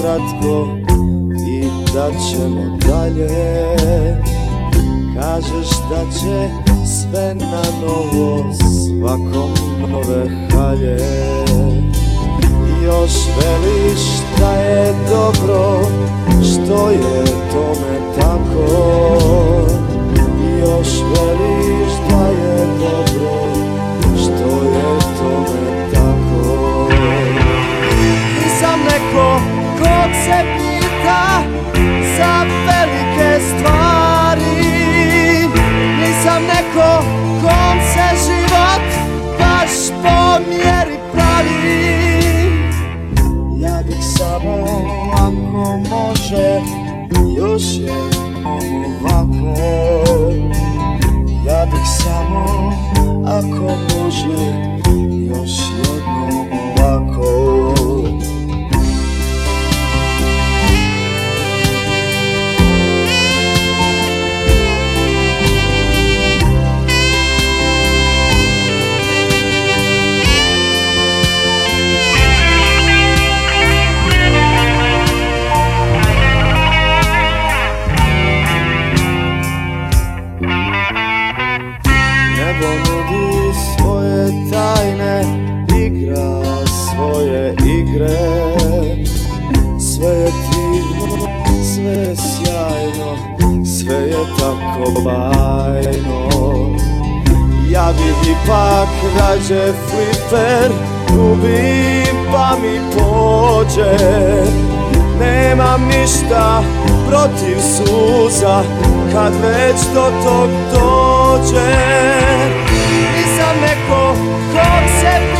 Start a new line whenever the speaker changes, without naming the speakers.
kratko i da ćemo dalje. Kažeš da će sve na novo svakom nove halje. Još veliš da je dobro što je tome tako. Može Još jednom ovako. Ja bih samo ako može Još sve sjajno Sve je tako bajno. Ja bih ipak rađe fliper Gubim pa mi pođe. Nemam ništa protiv suza Kad već do tog dođe. Nisam neko kog se